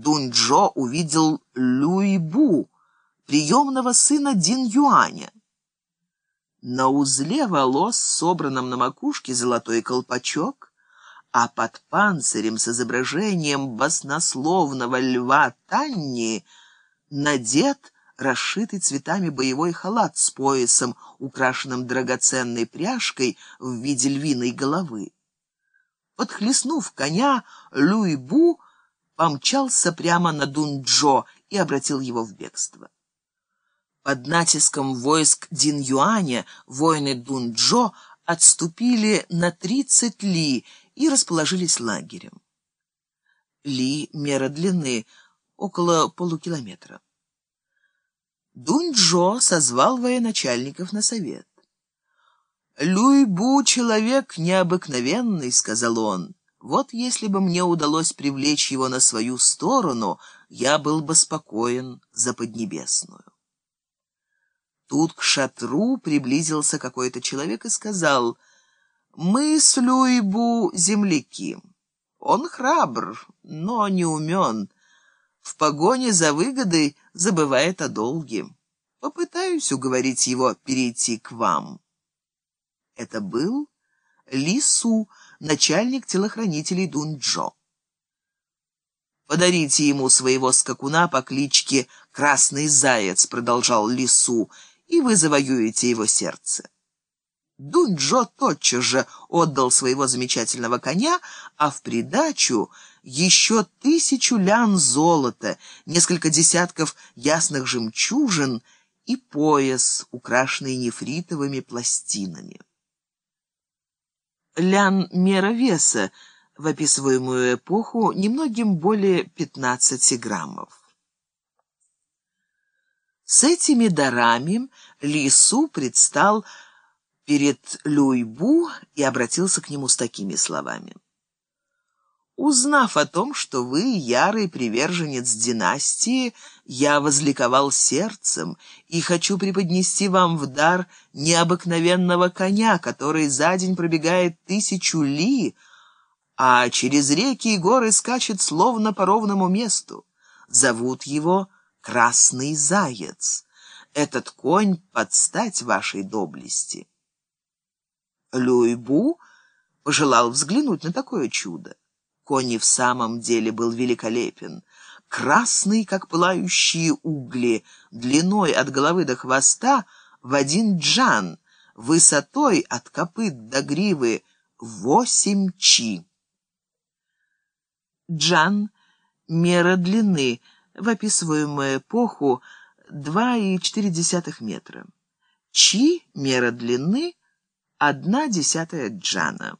Дунь-Джо увидел Люй-Бу, приемного сына Дин-Юаня. На узле волос, собранном на макушке, золотой колпачок, а под панцирем с изображением баснословного льва Танни надет расшитый цветами боевой халат с поясом, украшенным драгоценной пряжкой в виде львиной головы. Подхлестнув коня, Люй-Бу помчался прямо на Дунджо и обратил его в бегство. Под натиском войск Дин-Юаня воины Дунджо отступили на 30 ли и расположились лагерем. Ли — мера длины, около полукилометра. Дунджо созвал военачальников на совет. «Люй-Бу — человек необыкновенный», — сказал он. «Вот если бы мне удалось привлечь его на свою сторону, я был бы спокоен за Поднебесную». Тут к шатру приблизился какой-то человек и сказал, «Мы с Люйбу земляки. Он храбр, но не умен. В погоне за выгодой забывает о долге. Попытаюсь уговорить его перейти к вам». Это был Лису, начальник телохранителей Дунджо. «Подарите ему своего скакуна по кличке Красный Заяц», — продолжал Лису, — и вы завоюете его сердце. Дунджо тотчас же отдал своего замечательного коня, а в придачу еще тысячу лян золота, несколько десятков ясных жемчужин и пояс, украшенный нефритовыми пластинами. Лян — мера веса, в описываемую эпоху немногим более 15 граммов. С этими дарами Лису предстал перед Люйбу и обратился к нему с такими словами. «Узнав о том, что вы ярый приверженец династии, я возликовал сердцем и хочу преподнести вам в дар необыкновенного коня, который за день пробегает тысячу ли, а через реки и горы скачет словно по ровному месту. Зовут его красный заяц. Этот конь подстать вашей доблести. Люйбу пожелал взглянуть на такое чудо. Конь и в самом деле был великолепен. Красный, как пылающие угли, длиной от головы до хвоста в один джан, высотой от копыт до гривы восемь чи. Джан — мера длины — в описываемую эпоху 2,4 метра. Чи – мера длины – одна десятая джана.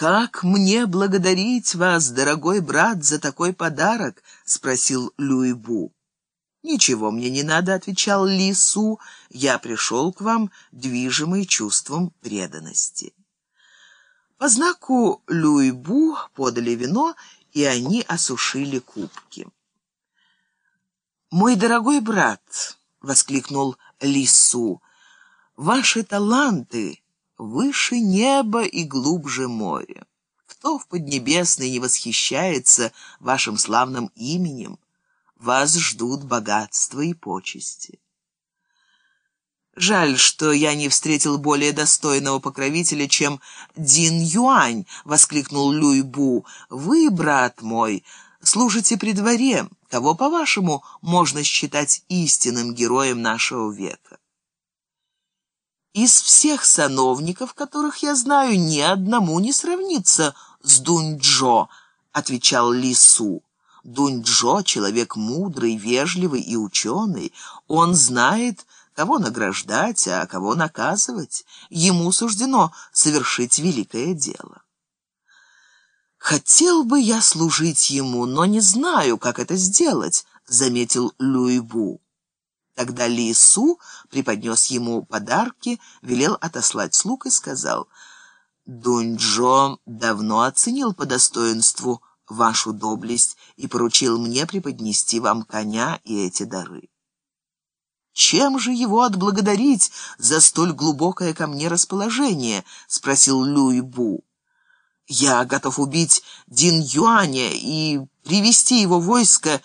«Как мне благодарить вас, дорогой брат, за такой подарок?» — спросил Люйбу. «Ничего мне не надо», — отвечал Лису. «Я пришел к вам, движимый чувством преданности». По знаку Люйбу подали вино, и они осушили кубки. «Мой дорогой брат!» — воскликнул Лису. «Ваши таланты выше неба и глубже моря. Кто в Поднебесной не восхищается вашим славным именем? Вас ждут богатства и почести». «Жаль, что я не встретил более достойного покровителя, чем Дин Юань», — воскликнул Люй Бу. «Вы, брат мой, служите при дворе. Кого, по-вашему, можно считать истинным героем нашего века?» «Из всех сановников, которых я знаю, ни одному не сравнится с Дунь-Джо», — отвечал Ли Су. Дунь-Джо — человек мудрый, вежливый и ученый. Он знает кого награждать, а кого наказывать. Ему суждено совершить великое дело. «Хотел бы я служить ему, но не знаю, как это сделать», — заметил Люйбу. Тогда Ли Су преподнес ему подарки, велел отослать слуг и сказал, «Дунь-Джо давно оценил по достоинству вашу доблесть и поручил мне преподнести вам коня и эти дары». «Чем же его отблагодарить за столь глубокое ко мне расположение?» — спросил Люй Бу. Я готов убить Дин Юаня и привести его войско